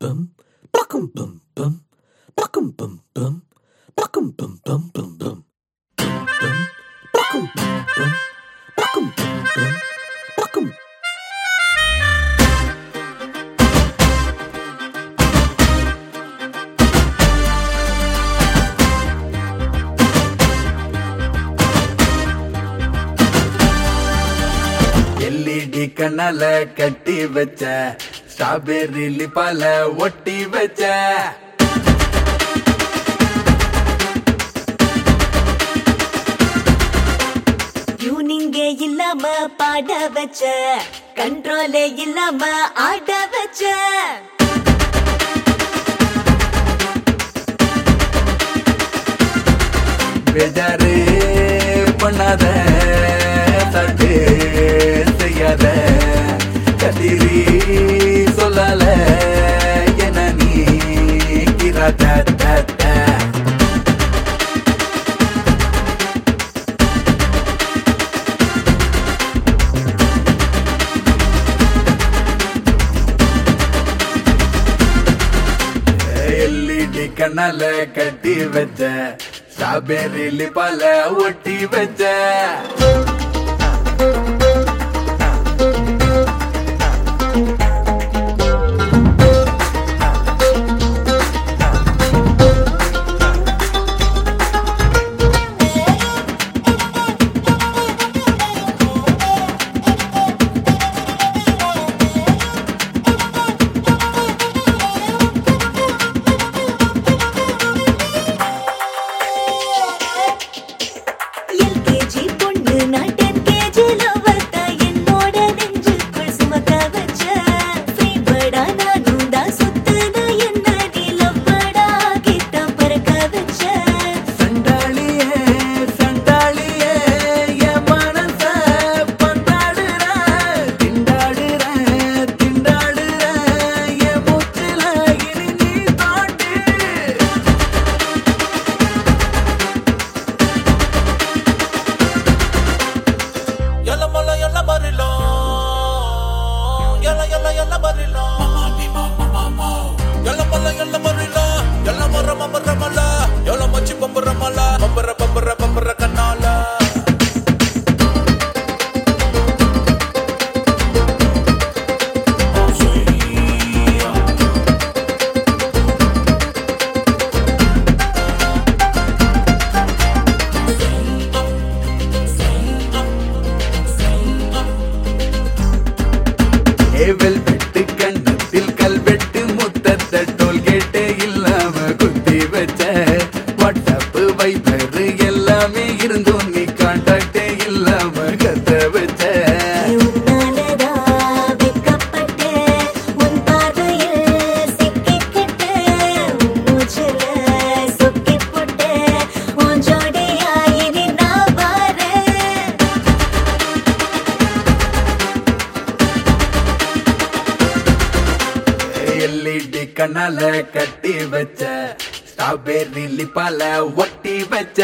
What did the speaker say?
bum, buckum bum bum, buckum bum bum, buckum bum bum bum bum, bum, buckum bum bum, buckum bum bum, buckum. LED கண்ணால கட்டி வச்ச strawberry லிப்பால ஒட்டி வச்ச. டியூனிங்கே இல்லாம பாட வச்ச. கண்ட்ரோலே இல்லாம ஆட வச்ச. பேஜாரு பண்ணாத தட்டு கண்ணால கட்டி வச்ச ஸ்ட்ராபெர்ரி பல ஒட்டி வச்ச. எல்இடி கண்ணால கட்டி வச்ச ஸ்ட்ராபெர்ரி லிப்பால ஒட்டி வச்ச.